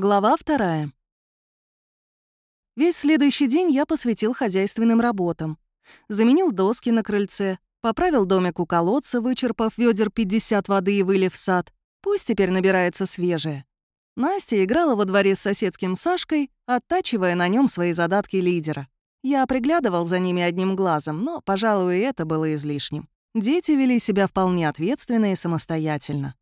Глава вторая. Весь следующий день я посвятил хозяйственным работам. Заменил доски на крыльце, поправил домик у колодца, вычерпав ведер 50 воды и вылив в сад. Пусть теперь набирается свежее. Настя играла во дворе с соседским Сашкой, оттачивая на нем свои задатки лидера. Я приглядывал за ними одним глазом, но, пожалуй, это было излишним. Дети вели себя вполне ответственно и самостоятельно.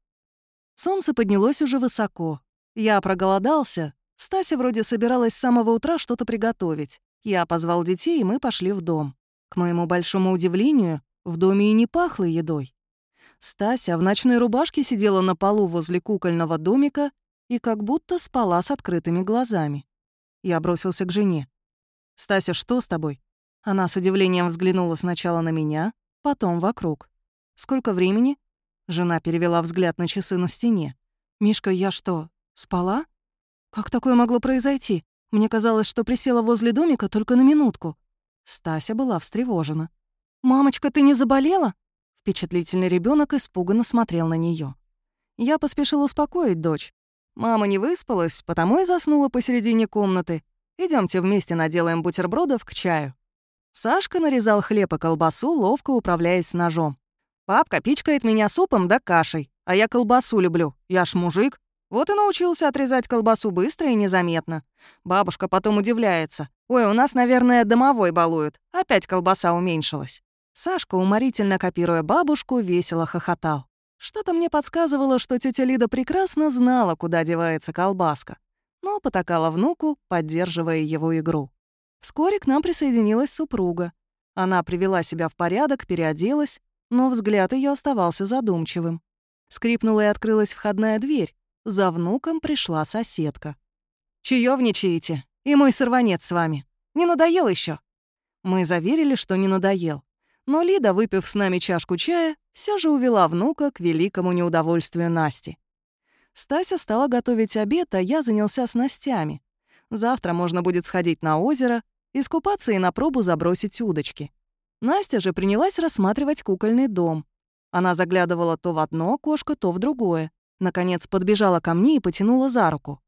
Солнце поднялось уже высоко, я проголодался. Стася вроде собиралась с самого утра что-то приготовить. Я позвал детей, и мы пошли в дом. К моему большому удивлению, в доме и не пахло едой. Стася в ночной рубашке сидела на полу возле кукольного домика и как будто спала с открытыми глазами. Я бросился к жене. «Стася, что с тобой?» Она с удивлением взглянула сначала на меня, потом вокруг. «Сколько времени?» Жена перевела взгляд на часы на стене. «Мишка, я что, Спала? Как такое могло произойти? Мне казалось, что присела возле домика только на минутку. Стася была встревожена. «Мамочка, ты не заболела?» Впечатлительный ребенок испуганно смотрел на нее. Я поспешил успокоить дочь. Мама не выспалась, потому и заснула посередине комнаты. Идемте вместе наделаем бутербродов к чаю. Сашка нарезал хлеб и колбасу, ловко управляясь ножом. «Папка пичкает меня супом да кашей, а я колбасу люблю. Я ж мужик. Вот и научился отрезать колбасу быстро и незаметно. Бабушка потом удивляется. «Ой, у нас, наверное, домовой балуют. Опять колбаса уменьшилась». Сашка, уморительно копируя бабушку, весело хохотал. Что-то мне подсказывало, что тетя Лида прекрасно знала, куда девается колбаска, но потакала внуку, поддерживая его игру. Вскоре к нам присоединилась супруга. Она привела себя в порядок, переоделась, но взгляд ее оставался задумчивым. Скрипнула и открылась входная дверь, за внуком пришла соседка. «Чаёвничаете? И мой сорванец с вами. Не надоел еще? Мы заверили, что не надоел. Но Лида, выпив с нами чашку чая, все же увела внука к великому неудовольствию Насти. Стася стала готовить обед, а я занялся снастями. Завтра можно будет сходить на озеро, искупаться и на пробу забросить удочки. Настя же принялась рассматривать кукольный дом. Она заглядывала то в одно окошко, то в другое. Наконец подбежала ко мне и потянула за руку.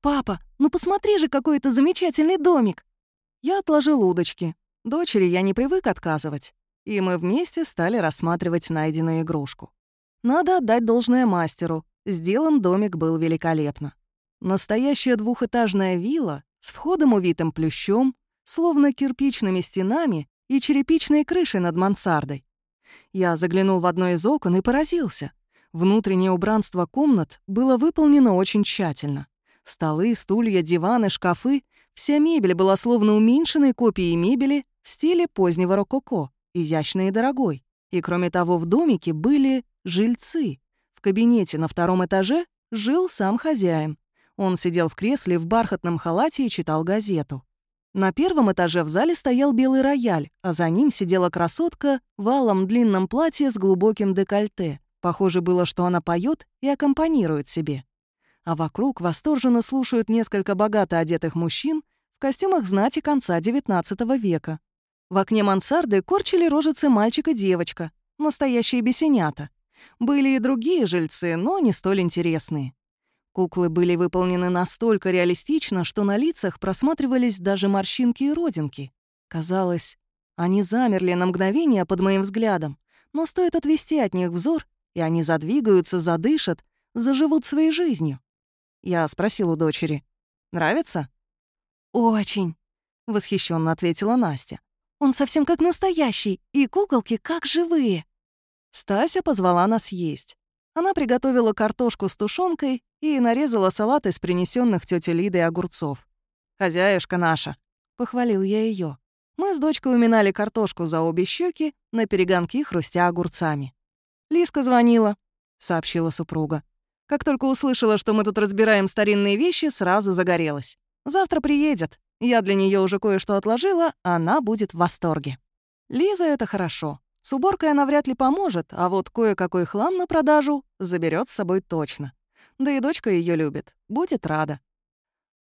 «Папа, ну посмотри же, какой это замечательный домик!» Я отложил удочки. Дочери я не привык отказывать. И мы вместе стали рассматривать найденную игрушку. Надо отдать должное мастеру. Сделан домик был великолепно. Настоящая двухэтажная вилла с входом увитым плющом, словно кирпичными стенами и черепичной крышей над мансардой. Я заглянул в одно из окон и поразился. Внутреннее убранство комнат было выполнено очень тщательно. Столы, стулья, диваны, шкафы — вся мебель была словно уменьшенной копией мебели в стиле позднего рококо, изящной и дорогой. И кроме того, в домике были жильцы. В кабинете на втором этаже жил сам хозяин. Он сидел в кресле в бархатном халате и читал газету. На первом этаже в зале стоял белый рояль, а за ним сидела красотка в алом длинном платье с глубоким декольте. Похоже было, что она поет и аккомпанирует себе. А вокруг восторженно слушают несколько богато одетых мужчин в костюмах знати конца XIX века. В окне мансарды корчили рожицы мальчик и девочка, настоящие бесенята. Были и другие жильцы, но не столь интересные. Куклы были выполнены настолько реалистично, что на лицах просматривались даже морщинки и родинки. Казалось, они замерли на мгновение под моим взглядом, но стоит отвести от них взор, и они задвигаются, задышат, заживут своей жизнью. Я спросил у дочери. «Нравится?» «Очень», — восхищенно ответила Настя. «Он совсем как настоящий, и куколки как живые». Стася позвала нас есть. Она приготовила картошку с тушенкой и нарезала салат из принесенных тетей Лидой огурцов. «Хозяюшка наша», — похвалил я ее. Мы с дочкой уминали картошку за обе щеки, на перегонки хрустя огурцами. «Лиска звонила», — сообщила супруга. Как только услышала, что мы тут разбираем старинные вещи, сразу загорелась. Завтра приедет. Я для нее уже кое-что отложила, она будет в восторге. Лиза — это хорошо. С уборкой она вряд ли поможет, а вот кое-какой хлам на продажу заберет с собой точно. Да и дочка ее любит, будет рада.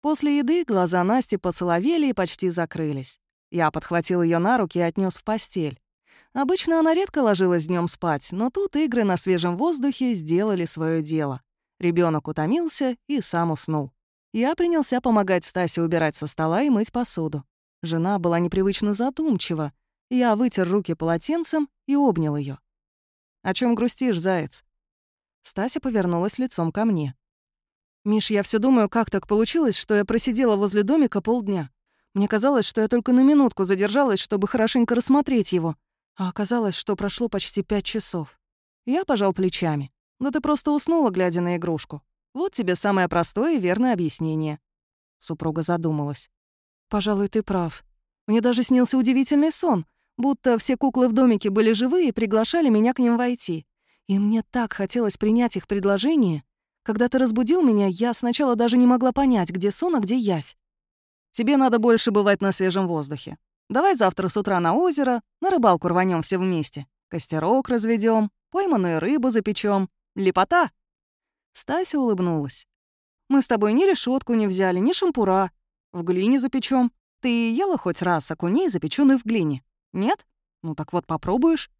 После еды глаза Насти посоловели и почти закрылись. Я подхватил ее на руки и отнес в постель. Обычно она редко ложилась днем спать, но тут игры на свежем воздухе сделали свое дело. Ребенок утомился и сам уснул. Я принялся помогать Стасе убирать со стола и мыть посуду. Жена была непривычно задумчива. Я вытер руки полотенцем и обнял ее. «О чем грустишь, заяц?» Стася повернулась лицом ко мне. «Миш, я все думаю, как так получилось, что я просидела возле домика полдня. Мне казалось, что я только на минутку задержалась, чтобы хорошенько рассмотреть его, а оказалось, что прошло почти пять часов. Я пожал плечами. Да ты просто уснула, глядя на игрушку. Вот тебе самое простое и верное объяснение. Супруга задумалась. Пожалуй, ты прав. Мне даже снился удивительный сон, будто все куклы в домике были живые и приглашали меня к ним войти. И мне так хотелось принять их предложение. Когда ты разбудил меня, я сначала даже не могла понять, где сон, а где явь. Тебе надо больше бывать на свежем воздухе. Давай завтра с утра на озеро, на рыбалку рванем все вместе. Костерок разведем, пойманную рыбу запечем. Лепота!» Стася улыбнулась. «Мы с тобой ни решетку не взяли, ни шампура. В глине запечем. Ты ела хоть раз окуней, запеченный в глине? Нет? Ну так вот попробуешь.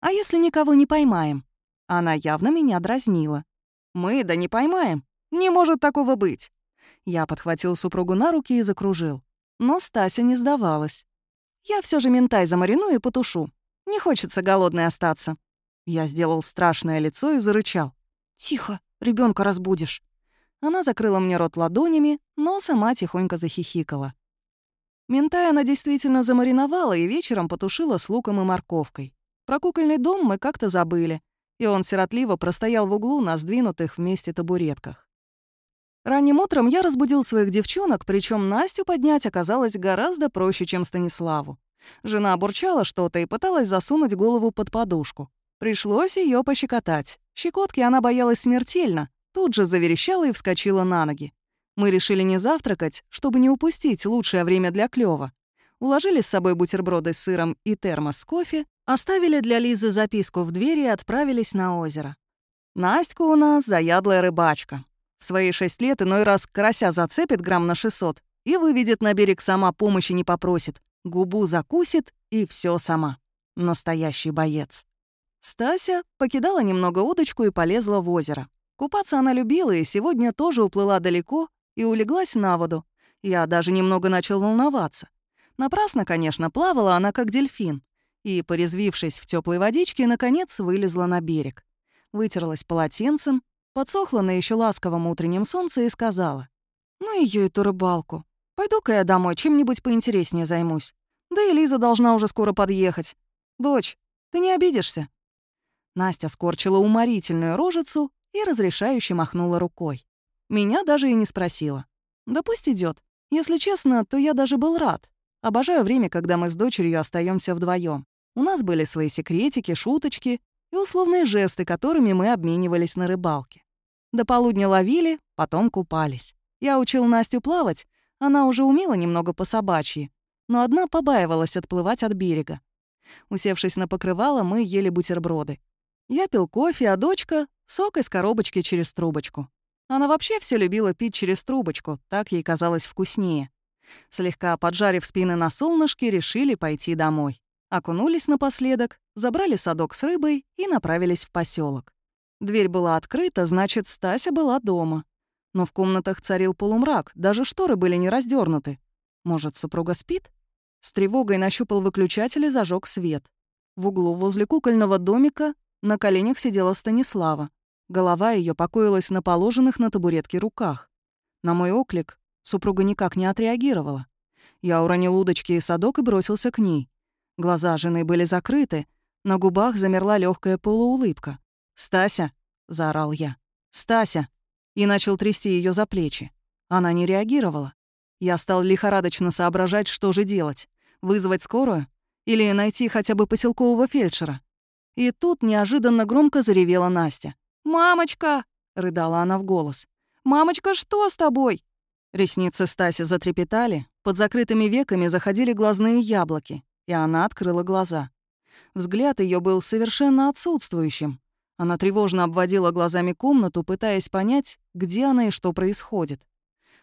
А если никого не поймаем?» Она явно меня дразнила. «Мы да не поймаем. Не может такого быть». Я подхватил супругу на руки и закружил. Но Стася не сдавалась. «Я все же ментай замариную и потушу. Не хочется голодной остаться». Я сделал страшное лицо и зарычал. «Тихо, ребенка разбудишь». Она закрыла мне рот ладонями, но сама тихонько захихикала. Ментай она действительно замариновала и вечером потушила с луком и морковкой. Про кукольный дом мы как-то забыли, и он сиротливо простоял в углу на сдвинутых вместе табуретках. Ранним утром я разбудил своих девчонок, причем Настю поднять оказалось гораздо проще, чем Станиславу. Жена бурчала что-то и пыталась засунуть голову под подушку. Пришлось ее пощекотать. Щекотки она боялась смертельно, тут же заверещала и вскочила на ноги. Мы решили не завтракать, чтобы не упустить лучшее время для клёва. Уложили с собой бутерброды с сыром и термос с кофе, оставили для Лизы записку в двери и отправились на озеро. Настя у нас заядлая рыбачка. Свои шесть лет иной раз карася зацепит грамм на 600 и выведет на берег сама, помощи не попросит. Губу закусит и все сама. Настоящий боец. Стася покидала немного удочку и полезла в озеро. Купаться она любила и сегодня тоже уплыла далеко и улеглась на воду. Я даже немного начал волноваться. Напрасно, конечно, плавала она как дельфин. И, порезвившись в теплой водичке, наконец вылезла на берег. Вытерлась полотенцем, подсохла на еще ласковом утреннем солнце и сказала. «Ну ее эту рыбалку. Пойду-ка я домой, чем-нибудь поинтереснее займусь. Да и Лиза должна уже скоро подъехать. Дочь, ты не обидишься?» Настя скорчила уморительную рожицу и разрешающе махнула рукой. Меня даже и не спросила. «Да пусть идет. Если честно, то я даже был рад. Обожаю время, когда мы с дочерью остаемся вдвоем. У нас были свои секретики, шуточки и условные жесты, которыми мы обменивались на рыбалке. До полудня ловили, потом купались. Я учил Настю плавать, она уже умела немного по-собачьи, но одна побаивалась отплывать от берега. Усевшись на покрывало, мы ели бутерброды. Я пил кофе, а дочка — сок из коробочки через трубочку. Она вообще все любила пить через трубочку, так ей казалось вкуснее. Слегка поджарив спины на солнышке, решили пойти домой. Окунулись напоследок, забрали садок с рыбой и направились в поселок. Дверь была открыта, значит, Стася была дома. Но в комнатах царил полумрак, даже шторы были не раздернуты. Может, супруга спит? С тревогой нащупал выключатель и зажег свет. В углу возле кукольного домика на коленях сидела Станислава. Голова ее покоилась на положенных на табуретке руках. На мой оклик супруга никак не отреагировала. Я уронил удочки и садок и бросился к ней. Глаза жены были закрыты, на губах замерла легкая полуулыбка. «Стася!» — заорал я. «Стася!» И начал трясти ее за плечи. Она не реагировала. Я стал лихорадочно соображать, что же делать. Вызвать скорую? Или найти хотя бы поселкового фельдшера? И тут неожиданно громко заревела Настя. «Мамочка!» — рыдала она в голос. «Мамочка, что с тобой?» Ресницы Стаси затрепетали, под закрытыми веками заходили глазные яблоки, и она открыла глаза. Взгляд ее был совершенно отсутствующим. Она тревожно обводила глазами комнату, пытаясь понять, где она и что происходит.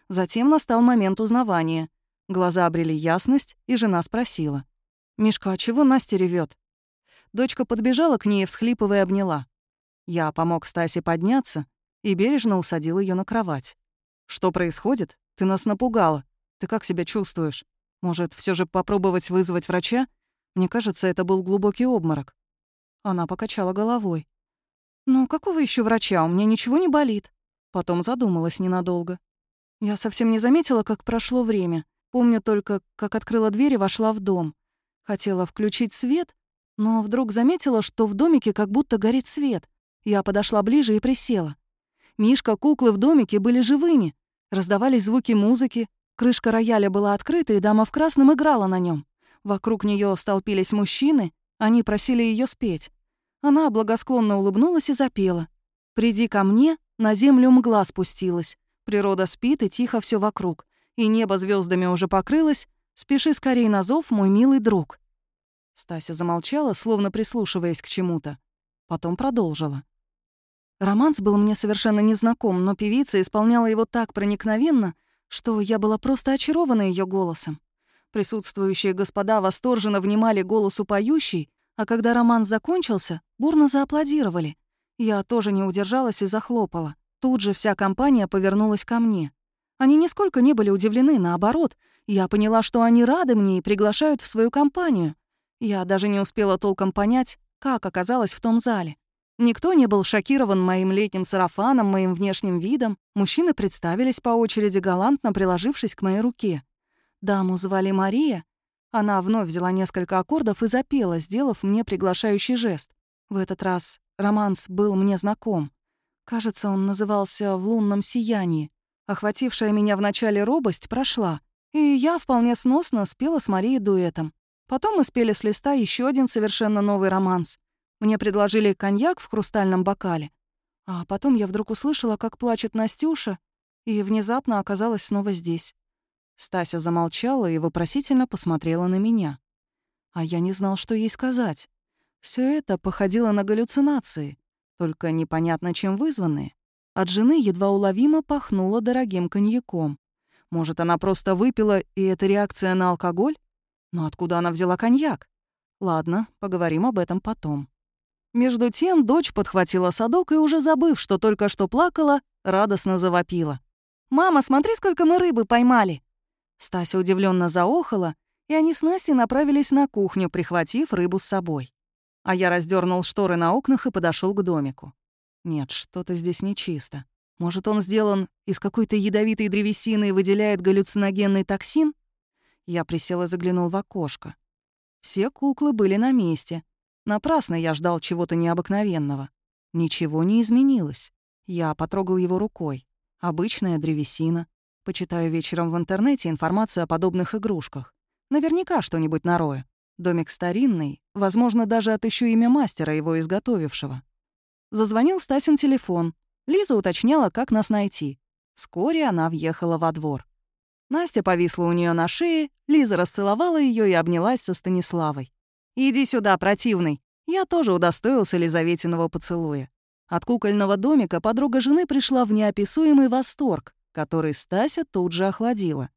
Затем настал момент узнавания. Глаза обрели ясность, и жена спросила. «Мишка, а чего Настя ревет? Дочка подбежала к ней, всхлипывая, обняла. Я помог Стасе подняться и бережно усадил ее на кровать. «Что происходит? Ты нас напугала. Ты как себя чувствуешь? Может, все же попробовать вызвать врача? Мне кажется, это был глубокий обморок». Она покачала головой. «Ну, какого еще врача? У меня ничего не болит». Потом задумалась ненадолго. Я совсем не заметила, как прошло время. Помню только, как открыла дверь и вошла в дом. Хотела включить свет, но вдруг заметила, что в домике как будто горит свет. Я подошла ближе и присела. Мишка, куклы в домике были живыми. Раздавались звуки музыки, крышка рояля была открыта, и дама в красном играла на нем. Вокруг нее столпились мужчины, они просили ее спеть. Она благосклонно улыбнулась и запела. «Приди ко мне, на землю мгла спустилась. Природа спит, и тихо все вокруг. И небо звездами уже покрылось. Спеши скорей на зов, мой милый друг». Стася замолчала, словно прислушиваясь к чему-то. Потом продолжила. Романс был мне совершенно незнаком, но певица исполняла его так проникновенно, что я была просто очарована ее голосом. Присутствующие господа восторженно внимали голосу поющей, а когда роман закончился, бурно зааплодировали. Я тоже не удержалась и захлопала. Тут же вся компания повернулась ко мне. Они нисколько не были удивлены, наоборот. Я поняла, что они рады мне и приглашают в свою компанию. Я даже не успела толком понять, как оказалась в том зале. Никто не был шокирован моим летним сарафаном, моим внешним видом. Мужчины представились по очереди, галантно приложившись к моей руке. Даму звали Мария. Она вновь взяла несколько аккордов и запела, сделав мне приглашающий жест. В этот раз романс был мне знаком. Кажется, он назывался «В лунном сиянии». Охватившая меня в начале робость прошла, и я вполне сносно спела с Марией дуэтом. Потом мы спели с листа еще один совершенно новый романс — мне предложили коньяк в хрустальном бокале. А потом я вдруг услышала, как плачет Настюша, и внезапно оказалась снова здесь. Стася замолчала и вопросительно посмотрела на меня. А я не знал, что ей сказать. Все это походило на галлюцинации, только непонятно чем вызванные. От жены едва уловимо пахнуло дорогим коньяком. Может, она просто выпила, и это реакция на алкоголь? Но откуда она взяла коньяк? Ладно, поговорим об этом потом. Между тем дочь подхватила садок и, уже забыв, что только что плакала, радостно завопила. «Мама, смотри, сколько мы рыбы поймали!» Стася удивленно заохала, и они с Настей направились на кухню, прихватив рыбу с собой. А я раздернул шторы на окнах и подошел к домику. Нет, что-то здесь нечисто. Может, он сделан из какой-то ядовитой древесины и выделяет галлюциногенный токсин? Я присел и заглянул в окошко. Все куклы были на месте, Напрасно я ждал чего-то необыкновенного. Ничего не изменилось. Я потрогал его рукой. Обычная древесина. Почитаю вечером в интернете информацию о подобных игрушках. Наверняка что-нибудь нарою. Домик старинный, возможно, даже отыщу имя мастера, его изготовившего. Зазвонил Стасин телефон. Лиза уточняла, как нас найти. Вскоре она въехала во двор. Настя повисла у нее на шее, Лиза расцеловала ее и обнялась со Станиславой. «Иди сюда, противный!» Я тоже удостоился Лизаветиного поцелуя. От кукольного домика подруга жены пришла в неописуемый восторг, который Стася тут же охладила.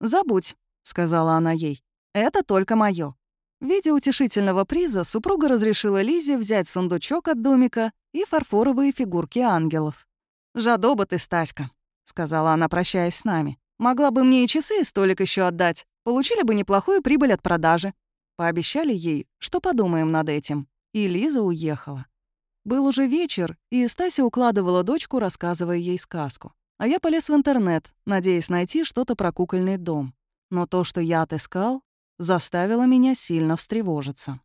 «Забудь», — сказала она ей, — «это только моё». В виде утешительного приза супруга разрешила Лизе взять сундучок от домика и фарфоровые фигурки ангелов. «Жадоба ты, Стаська», — сказала она, прощаясь с нами. «Могла бы мне и часы, и столик еще отдать. Получили бы неплохую прибыль от продажи. Пообещали ей, что подумаем над этим, и Лиза уехала. Был уже вечер, и Стася укладывала дочку, рассказывая ей сказку. А я полез в интернет, надеясь найти что-то про кукольный дом. Но то, что я отыскал, заставило меня сильно встревожиться.